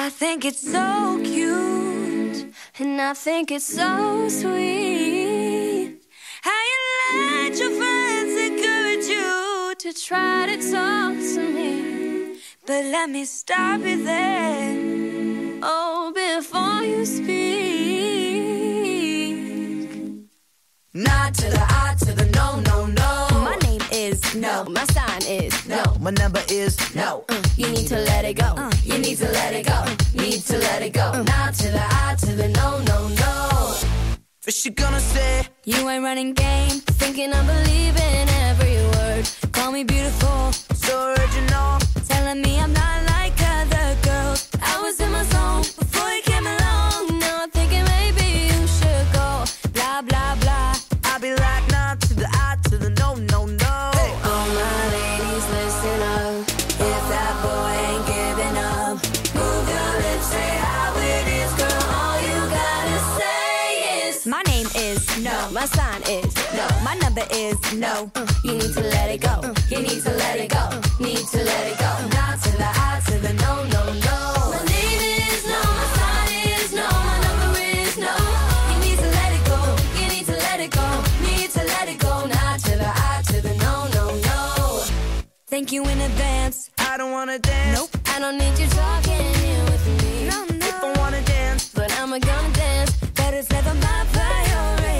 I think it's so cute, and I think it's so sweet. How you let your friends encourage you to try to talk to me. But let me stop you there. Oh, before you speak. Not to the I to the no, no, is no. My sign is no. My number is no. Uh, you need to let it go. Uh, you need to let it go. Need to let it go. Uh, Not to the I to the no, no, no. First you gonna say you ain't running game, thinking I'm believing is no. My sign is no. My number is no. Uh, you need to let it go. Uh, you need to let it go. Uh, need to let it go. Not to the I to the no, no, no. My name is no. My sign is no. My number is no. You need to let it go. You need to let it go. Need to let it go. Not to the I to the no, no, no. Thank you in advance. I don't wanna dance. Nope. I don't need you talking here with me. No, no. If I wanna dance, but I'm gonna dance. But it's never my priority.